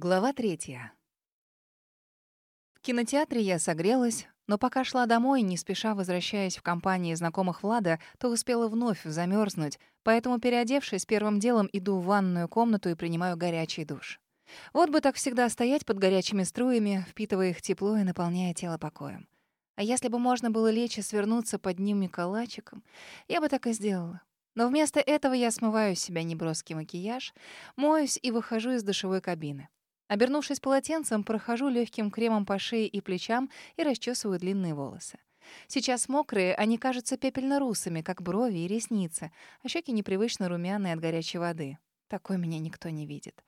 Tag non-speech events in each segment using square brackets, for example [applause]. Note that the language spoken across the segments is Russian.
Глава третья. В кинотеатре я согрелась, но пока шла домой, не спеша возвращаясь в компании знакомых Влада, то успела вновь замерзнуть, поэтому, переодевшись, первым делом иду в ванную комнату и принимаю горячий душ. Вот бы так всегда стоять под горячими струями, впитывая их тепло и наполняя тело покоем. А если бы можно было лечь и свернуться под ними калачиком, я бы так и сделала. Но вместо этого я смываю с себя неброский макияж, моюсь и выхожу из душевой кабины. Обернувшись полотенцем, прохожу легким кремом по шее и плечам и расчесываю длинные волосы. Сейчас мокрые, они кажутся пепельно-русыми, как брови и ресницы, а щеки непривычно румяные от горячей воды. Такой меня никто не видит.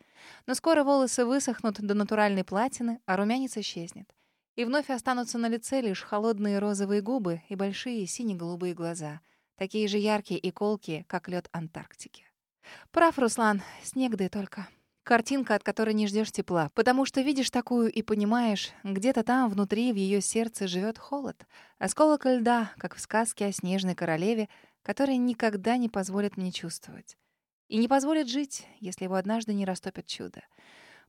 Но скоро волосы высохнут до натуральной платины, а румянец исчезнет. И вновь останутся на лице лишь холодные розовые губы и большие сине-голубые глаза, такие же яркие и колкие, как лед Антарктики. Прав, Руслан, снег да и только. Картинка, от которой не ждешь тепла, потому что видишь такую и понимаешь, где-то там внутри в ее сердце живет холод, осколок льда, как в сказке о снежной королеве, который никогда не позволит мне чувствовать. И не позволит жить, если его однажды не растопит чудо.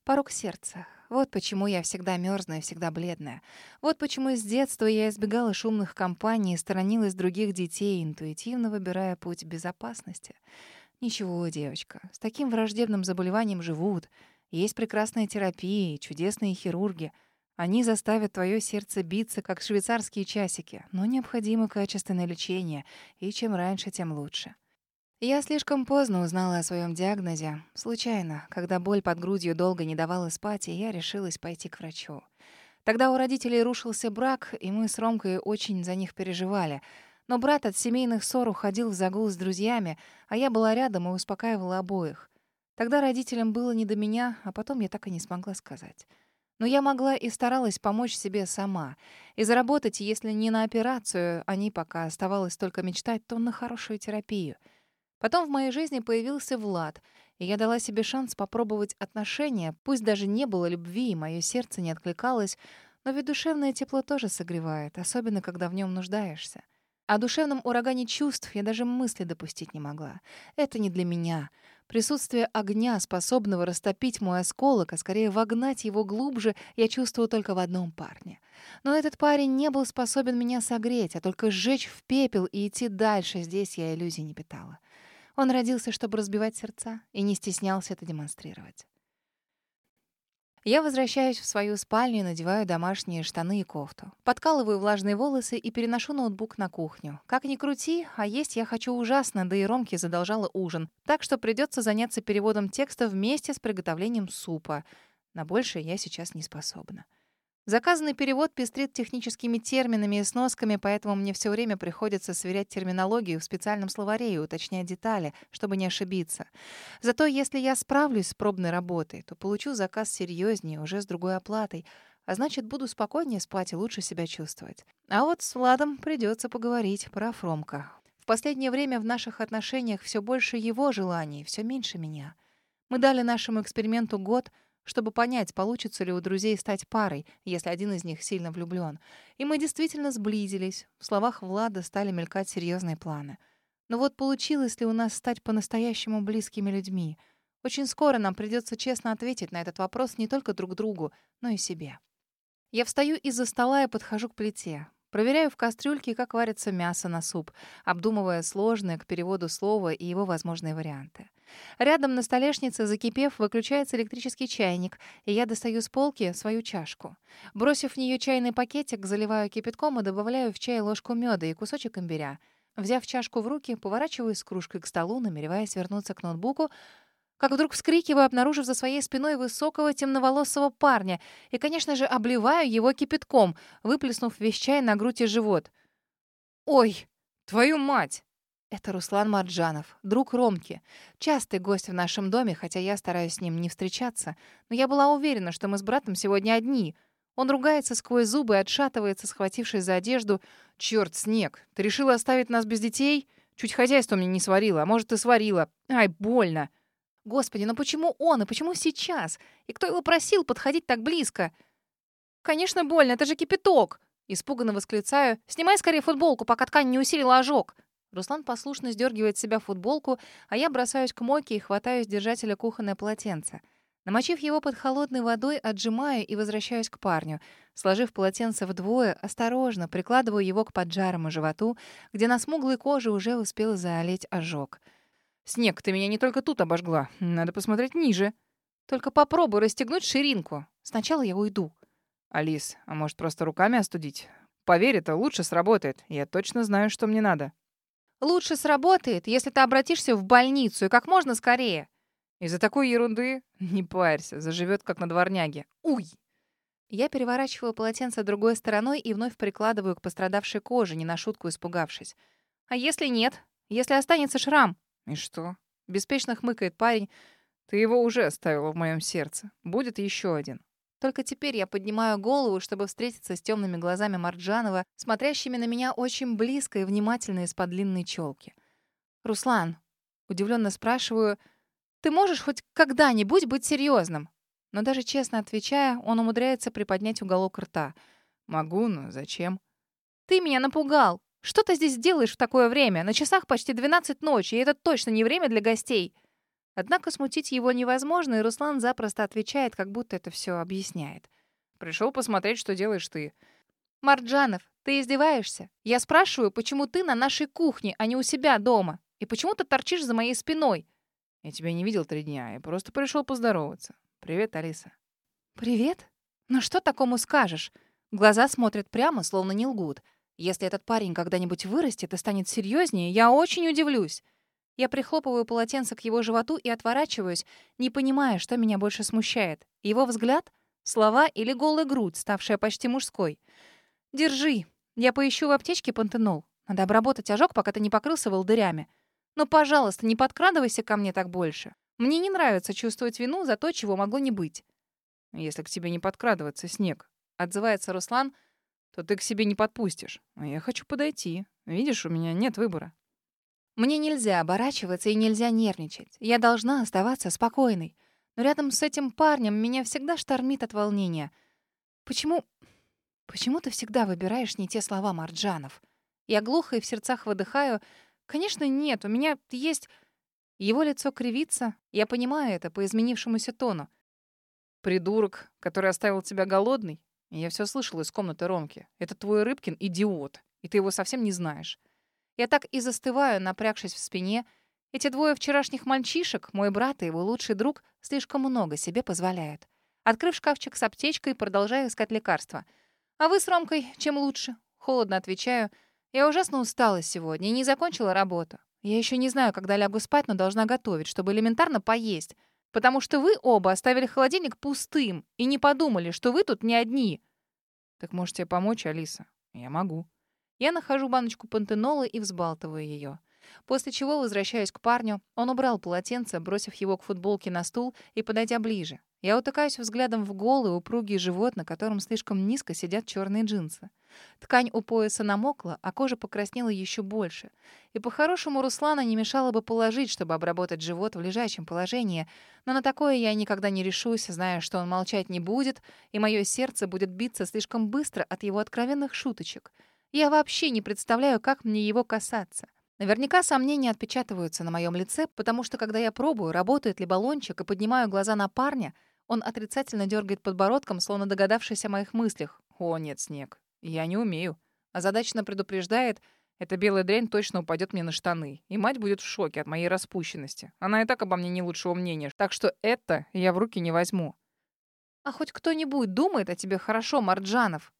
Порог сердца. Вот почему я всегда мёрзная и всегда бледная. Вот почему с детства я избегала шумных компаний и сторонилась других детей, интуитивно выбирая путь безопасности. Ничего, девочка, с таким враждебным заболеванием живут. Есть прекрасная терапия чудесные хирурги. Они заставят твое сердце биться, как швейцарские часики, но необходимо качественное лечение, и чем раньше, тем лучше. Я слишком поздно узнала о своем диагнозе. Случайно, когда боль под грудью долго не давала спать, и я решилась пойти к врачу. Тогда у родителей рушился брак, и мы с Ромкой очень за них переживали — но брат от семейных ссор уходил в загул с друзьями, а я была рядом и успокаивала обоих. Тогда родителям было не до меня, а потом я так и не смогла сказать. Но я могла и старалась помочь себе сама. И заработать, если не на операцию, а не пока оставалось только мечтать, то на хорошую терапию. Потом в моей жизни появился Влад, и я дала себе шанс попробовать отношения, пусть даже не было любви, и мое сердце не откликалось, но ведь душевное тепло тоже согревает, особенно когда в нем нуждаешься. О душевном урагане чувств я даже мысли допустить не могла. Это не для меня. Присутствие огня, способного растопить мой осколок, а скорее вогнать его глубже, я чувствую только в одном парне. Но этот парень не был способен меня согреть, а только сжечь в пепел и идти дальше. Здесь я иллюзий не питала. Он родился, чтобы разбивать сердца, и не стеснялся это демонстрировать. Я возвращаюсь в свою спальню надеваю домашние штаны и кофту. Подкалываю влажные волосы и переношу ноутбук на кухню. Как ни крути, а есть я хочу ужасно, да и Ромке задолжала ужин. Так что придется заняться переводом текста вместе с приготовлением супа. На большее я сейчас не способна. Заказанный перевод пестрит техническими терминами и сносками, поэтому мне все время приходится сверять терминологию в специальном словаре и уточнять детали, чтобы не ошибиться. Зато если я справлюсь с пробной работой, то получу заказ серьезнее, уже с другой оплатой, а значит, буду спокойнее спать и лучше себя чувствовать. А вот с Владом придется поговорить про Фромка. В последнее время в наших отношениях все больше его желаний, все меньше меня. Мы дали нашему эксперименту год — чтобы понять, получится ли у друзей стать парой, если один из них сильно влюблён. И мы действительно сблизились. В словах Влада стали мелькать серьезные планы. Но вот получилось ли у нас стать по-настоящему близкими людьми? Очень скоро нам придется честно ответить на этот вопрос не только друг другу, но и себе. Я встаю из-за стола и подхожу к плите. Проверяю в кастрюльке, как варится мясо на суп, обдумывая сложное к переводу слова и его возможные варианты. Рядом на столешнице, закипев, выключается электрический чайник, и я достаю с полки свою чашку. Бросив в нее чайный пакетик, заливаю кипятком и добавляю в чай ложку меда и кусочек имбиря. Взяв чашку в руки, поворачиваюсь с кружкой к столу, намереваясь вернуться к ноутбуку, как вдруг вскрикиваю, обнаружив за своей спиной высокого темноволосого парня, и, конечно же, обливаю его кипятком, выплеснув весь чай на грудь и живот. «Ой, твою мать!» Это Руслан Марджанов, друг Ромки. Частый гость в нашем доме, хотя я стараюсь с ним не встречаться. Но я была уверена, что мы с братом сегодня одни. Он ругается сквозь зубы и отшатывается, схватившись за одежду. «Чёрт, Снег, ты решила оставить нас без детей? Чуть хозяйство мне не сварила, а может, и сварила. Ай, больно!» Господи, но почему он и почему сейчас? И кто его просил подходить так близко? Конечно, больно, это же кипяток. Испуганно восклицаю. «Снимай скорее футболку, пока ткань не усилила ожог». Руслан послушно сдергивает с себя футболку, а я бросаюсь к мойке и хватаю с держателя кухонное полотенце. Намочив его под холодной водой, отжимаю и возвращаюсь к парню. Сложив полотенце вдвое, осторожно прикладываю его к поджарому животу, где на смуглой коже уже успел заолеть ожог. «Снег, ты меня не только тут обожгла. Надо посмотреть ниже. Только попробуй расстегнуть ширинку. Сначала я уйду». «Алис, а может, просто руками остудить? Поверь, это лучше сработает. Я точно знаю, что мне надо». «Лучше сработает, если ты обратишься в больницу и как можно скорее». Из-за такой ерунды [laughs] не парься, заживет как на дворняге. Уй! Я переворачиваю полотенце другой стороной и вновь прикладываю к пострадавшей коже, не на шутку испугавшись. А если нет? Если останется шрам? И что? Беспечно хмыкает парень. Ты его уже оставила в моем сердце. Будет еще один. Только теперь я поднимаю голову, чтобы встретиться с темными глазами Марджанова, смотрящими на меня очень близко и внимательно из-под длинной челки. «Руслан», удивленно спрашиваю, — ты можешь хоть когда-нибудь быть серьезным? Но даже честно отвечая, он умудряется приподнять уголок рта. Могу, но зачем? Ты меня напугал. Что ты здесь делаешь в такое время? На часах почти 12 ночи, и это точно не время для гостей. Однако смутить его невозможно, и Руслан запросто отвечает, как будто это все объясняет. Пришел посмотреть, что делаешь ты. Марджанов, ты издеваешься? Я спрашиваю, почему ты на нашей кухне, а не у себя дома? И почему ты торчишь за моей спиной? Я тебя не видел три дня, я просто пришел поздороваться. Привет, Алиса. Привет? Ну что такому скажешь? Глаза смотрят прямо, словно не лгут. Если этот парень когда-нибудь вырастет и станет серьезнее, я очень удивлюсь. Я прихлопываю полотенце к его животу и отворачиваюсь, не понимая, что меня больше смущает. Его взгляд, слова или голая грудь, ставшая почти мужской. «Держи. Я поищу в аптечке пантенол. Надо обработать ожог, пока ты не покрылся волдырями. Но, пожалуйста, не подкрадывайся ко мне так больше. Мне не нравится чувствовать вину за то, чего могло не быть. Если к тебе не подкрадываться, Снег, отзывается Руслан, то ты к себе не подпустишь. Я хочу подойти. Видишь, у меня нет выбора. Мне нельзя оборачиваться и нельзя нервничать. Я должна оставаться спокойной. Но рядом с этим парнем меня всегда штормит от волнения. Почему... Почему ты всегда выбираешь не те слова, Марджанов? Я глухо и в сердцах выдыхаю, Конечно, нет, у меня есть... Его лицо кривится. Я понимаю это по изменившемуся тону. Придурок, который оставил тебя голодный? Я все слышал из комнаты Ромки. Это твой Рыбкин идиот, и ты его совсем не знаешь. Я так и застываю, напрягшись в спине. Эти двое вчерашних мальчишек, мой брат и его лучший друг, слишком много себе позволяют. Открыв шкафчик с аптечкой, продолжаю искать лекарства. А вы с Ромкой чем лучше? Холодно отвечаю — я ужасно устала сегодня и не закончила работу. Я еще не знаю, когда лягу спать, но должна готовить, чтобы элементарно поесть. Потому что вы оба оставили холодильник пустым и не подумали, что вы тут не одни. Так можете помочь, Алиса? Я могу. Я нахожу баночку пантенола и взбалтываю ее. После чего возвращаюсь к парню. Он убрал полотенце, бросив его к футболке на стул и подойдя ближе. Я утыкаюсь взглядом в голый, упругий живот, на котором слишком низко сидят черные джинсы. Ткань у пояса намокла, а кожа покраснела еще больше. И по-хорошему Руслана не мешало бы положить, чтобы обработать живот в лежачем положении. Но на такое я никогда не решусь, зная, что он молчать не будет, и мое сердце будет биться слишком быстро от его откровенных шуточек. Я вообще не представляю, как мне его касаться. Наверняка сомнения отпечатываются на моем лице, потому что, когда я пробую, работает ли баллончик, и поднимаю глаза на парня, он отрицательно дергает подбородком, словно догадавшись о моих мыслях. «О, нет, Снег, я не умею». Озадаченно предупреждает, эта белая дрянь точно упадет мне на штаны, и мать будет в шоке от моей распущенности. Она и так обо мне не лучшего мнения, так что это я в руки не возьму. «А хоть кто-нибудь думает о тебе хорошо, Марджанов?»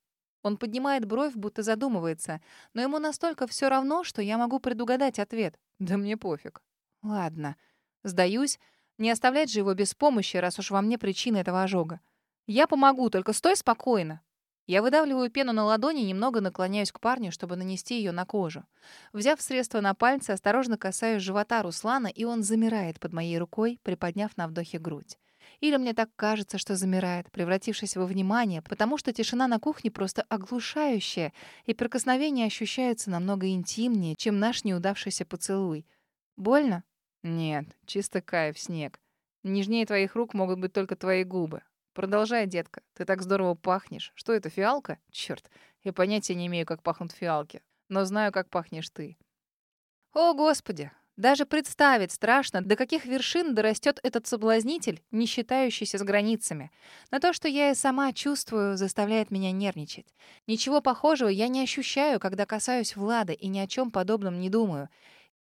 Он поднимает бровь, будто задумывается, но ему настолько все равно, что я могу предугадать ответ. Да мне пофиг. Ладно. Сдаюсь. Не оставлять же его без помощи, раз уж во мне причина этого ожога. Я помогу, только стой спокойно. Я выдавливаю пену на ладони и немного наклоняюсь к парню, чтобы нанести ее на кожу. Взяв средство на пальцы, осторожно касаюсь живота Руслана, и он замирает под моей рукой, приподняв на вдохе грудь. Или мне так кажется, что замирает, превратившись во внимание, потому что тишина на кухне просто оглушающая, и прикосновения ощущаются намного интимнее, чем наш неудавшийся поцелуй. Больно? Нет, чисто кайф, снег. Нежнее твоих рук могут быть только твои губы. Продолжай, детка. Ты так здорово пахнешь. Что это, фиалка? Черт, я понятия не имею, как пахнут фиалки. Но знаю, как пахнешь ты. О, Господи! Даже представить страшно, до каких вершин дорастет этот соблазнитель, не считающийся с границами. Но то, что я и сама чувствую, заставляет меня нервничать. Ничего похожего я не ощущаю, когда касаюсь Влада, и ни о чем подобном не думаю.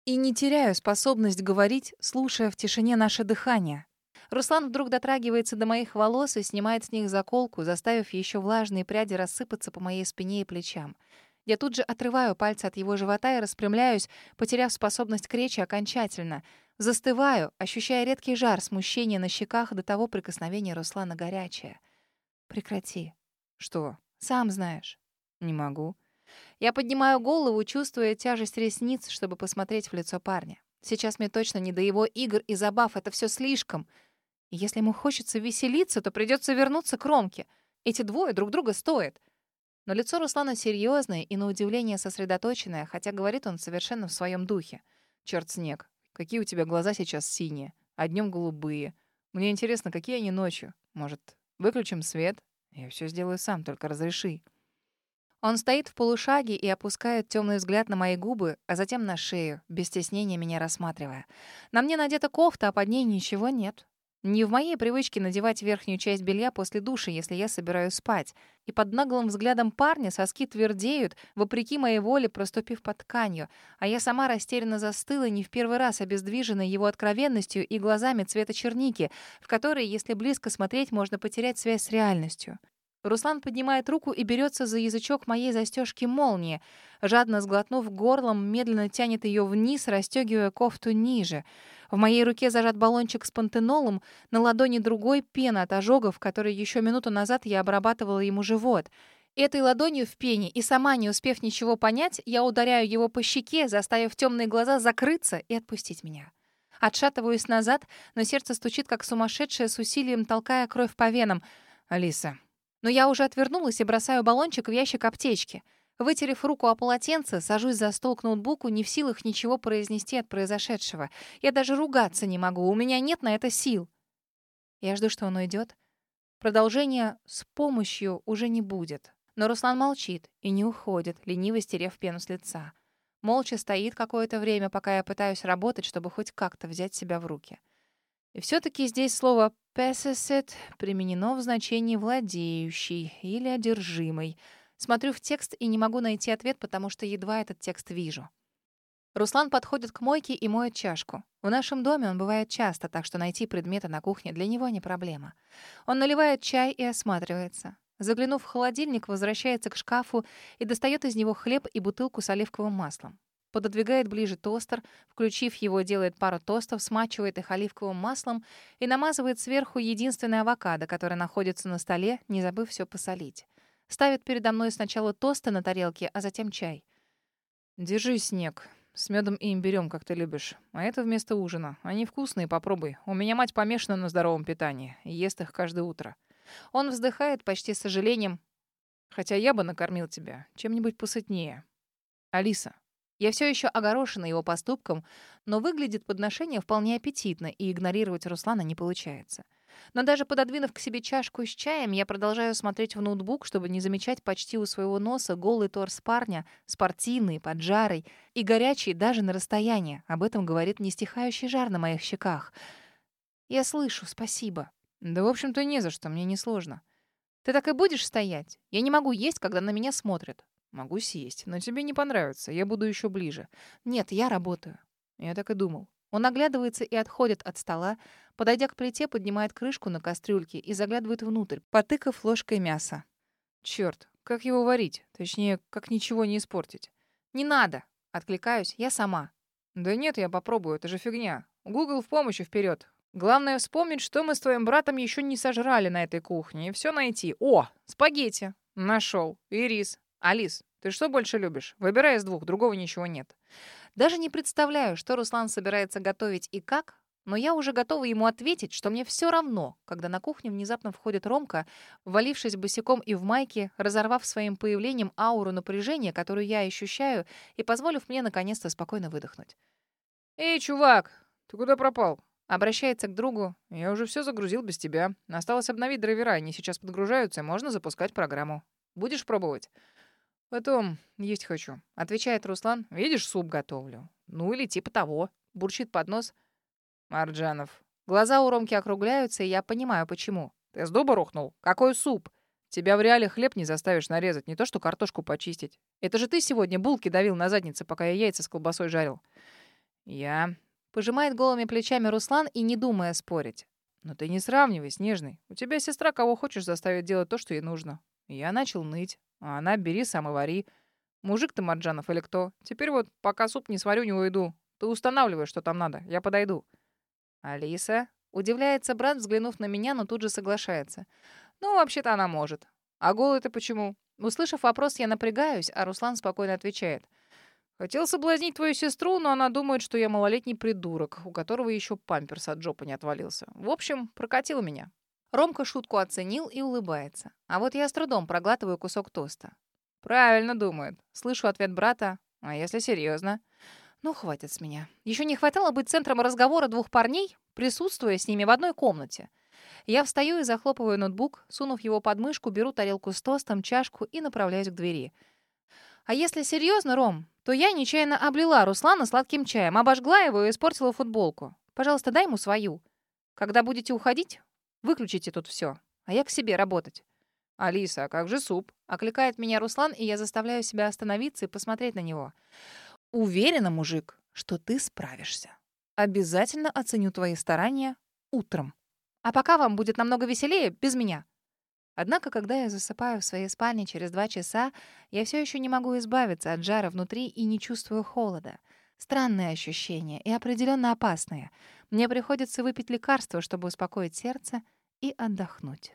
И не теряю способность говорить, слушая в тишине наше дыхание. Руслан вдруг дотрагивается до моих волос и снимает с них заколку, заставив еще влажные пряди рассыпаться по моей спине и плечам. Я тут же отрываю пальцы от его живота и распрямляюсь, потеряв способность к речи окончательно. Застываю, ощущая редкий жар смущения на щеках до того прикосновения Руслана горячее. «Прекрати». «Что?» «Сам знаешь». «Не могу». Я поднимаю голову, чувствуя тяжесть ресниц, чтобы посмотреть в лицо парня. Сейчас мне точно не до его игр и забав, это все слишком. И если ему хочется веселиться, то придется вернуться к Ромке. Эти двое друг друга стоят. Но лицо Руслана серьезное и, на удивление, сосредоточенное, хотя говорит он совершенно в своем духе. «Черт, Снег, какие у тебя глаза сейчас синие, а днем голубые. Мне интересно, какие они ночью. Может, выключим свет? Я все сделаю сам, только разреши». Он стоит в полушаге и опускает темный взгляд на мои губы, а затем на шею, без стеснения меня рассматривая. На мне надета кофта, а под ней ничего нет. Не в моей привычке надевать верхнюю часть белья после души, если я собираюсь спать. И под наглым взглядом парня соски твердеют, вопреки моей воле проступив под тканью, а я сама растерянно застыла, не в первый раз обездвиженной его откровенностью и глазами цвета черники, в которые, если близко смотреть, можно потерять связь с реальностью. Руслан поднимает руку и берется за язычок моей застежки молнии. Жадно сглотнув горлом, медленно тянет ее вниз, расстегивая кофту ниже — в моей руке зажат баллончик с пантенолом, на ладони другой пена от ожогов, которой еще минуту назад я обрабатывала ему живот. Этой ладонью в пене, и сама не успев ничего понять, я ударяю его по щеке, заставив темные глаза закрыться и отпустить меня. Отшатываюсь назад, но сердце стучит как сумасшедшее с усилием, толкая кровь по венам. «Алиса». Но я уже отвернулась и бросаю баллончик в ящик аптечки — Вытерев руку о полотенце, сажусь за стол к ноутбуку, не в силах ничего произнести от произошедшего. Я даже ругаться не могу, у меня нет на это сил. Я жду, что он уйдет. Продолжения с помощью уже не будет. Но Руслан молчит и не уходит, лениво стерев пену с лица. Молча стоит какое-то время, пока я пытаюсь работать, чтобы хоть как-то взять себя в руки. И все таки здесь слово «possessed» применено в значении «владеющий» или «одержимый». Смотрю в текст и не могу найти ответ, потому что едва этот текст вижу. Руслан подходит к мойке и моет чашку. В нашем доме он бывает часто, так что найти предметы на кухне для него не проблема. Он наливает чай и осматривается. Заглянув в холодильник, возвращается к шкафу и достает из него хлеб и бутылку с оливковым маслом. Пододвигает ближе тостер, включив его, делает пару тостов, смачивает их оливковым маслом и намазывает сверху единственное авокадо, которое находится на столе, не забыв все посолить. Ставит передо мной сначала тосты на тарелке, а затем чай. «Держи, снег. С медом и имбирем, как ты любишь. А это вместо ужина. Они вкусные, попробуй. У меня мать помешана на здоровом питании. Ест их каждое утро». Он вздыхает почти с сожалением. «Хотя я бы накормил тебя чем-нибудь посытнее. Алиса». Я все еще огорошена его поступком, но выглядит подношение вполне аппетитно, и игнорировать Руслана не получается. Но даже пододвинув к себе чашку с чаем, я продолжаю смотреть в ноутбук, чтобы не замечать почти у своего носа голый торс парня, спортивный, поджарый и горячий даже на расстоянии. Об этом говорит нестихающий жар на моих щеках. Я слышу, спасибо. Да, в общем-то, не за что, мне не сложно. Ты так и будешь стоять? Я не могу есть, когда на меня смотрят. Могу съесть, но тебе не понравится, я буду еще ближе. Нет, я работаю. Я так и думал. Он оглядывается и отходит от стола, подойдя к плите, поднимает крышку на кастрюльке и заглядывает внутрь, потыкав ложкой мяса. Черт, как его варить? Точнее, как ничего не испортить? Не надо, откликаюсь, я сама. Да нет, я попробую, это же фигня. Google в помощи вперед. Главное вспомнить, что мы с твоим братом еще не сожрали на этой кухне, и все найти. О, спагетти. Нашел. И рис. Алис, ты что больше любишь? Выбирай из двух, другого ничего нет. Даже не представляю, что Руслан собирается готовить и как, но я уже готова ему ответить, что мне все равно, когда на кухню внезапно входит Ромка, валившись босиком и в майке, разорвав своим появлением ауру напряжения, которую я ощущаю, и позволив мне наконец-то спокойно выдохнуть. «Эй, чувак, ты куда пропал?» Обращается к другу. «Я уже все загрузил без тебя. Осталось обновить драйвера, они сейчас подгружаются, можно запускать программу. Будешь пробовать?» «Потом есть хочу», — отвечает Руслан. «Видишь, суп готовлю. Ну или типа того. бурчит под нос. «Марджанов». Глаза у Ромки округляются, и я понимаю, почему. «Ты с дуба рухнул? Какой суп? Тебя в реале хлеб не заставишь нарезать, не то что картошку почистить. Это же ты сегодня булки давил на заднице, пока я яйца с колбасой жарил». «Я...» Пожимает голыми плечами Руслан и не думая спорить. «Но ты не сравнивай, Снежный. У тебя сестра кого хочешь заставит делать то, что ей нужно». Я начал ныть, а она бери сам и вари. Мужик ты, Марджанов, или кто? Теперь вот, пока суп не сварю, не уйду. Ты устанавливаешь, что там надо. Я подойду. Алиса? Удивляется брат, взглянув на меня, но тут же соглашается. Ну, вообще-то она может. А голый ты почему? Услышав вопрос, я напрягаюсь, а Руслан спокойно отвечает. Хотел соблазнить твою сестру, но она думает, что я малолетний придурок, у которого еще памперс от жопы не отвалился. В общем, прокатил меня. Ромка шутку оценил и улыбается. А вот я с трудом проглатываю кусок тоста. Правильно думает. Слышу ответ брата. А если серьезно? Ну, хватит с меня. Еще не хватало быть центром разговора двух парней, присутствуя с ними в одной комнате. Я встаю и захлопываю ноутбук, сунув его под мышку, беру тарелку с тостом, чашку и направляюсь к двери. А если серьезно, Ром, то я нечаянно облила Руслана сладким чаем, обожгла его и испортила футболку. Пожалуйста, дай ему свою. Когда будете уходить, выключите тут все, а я к себе работать. «Алиса, а как же суп?» — окликает меня Руслан, и я заставляю себя остановиться и посмотреть на него. «Уверена, мужик, что ты справишься. Обязательно оценю твои старания утром. А пока вам будет намного веселее без меня». Однако, когда я засыпаю в своей спальне через два часа, я все еще не могу избавиться от жара внутри и не чувствую холода. Странные ощущения и определенно опасные. Мне приходится выпить лекарство, чтобы успокоить сердце и отдохнуть.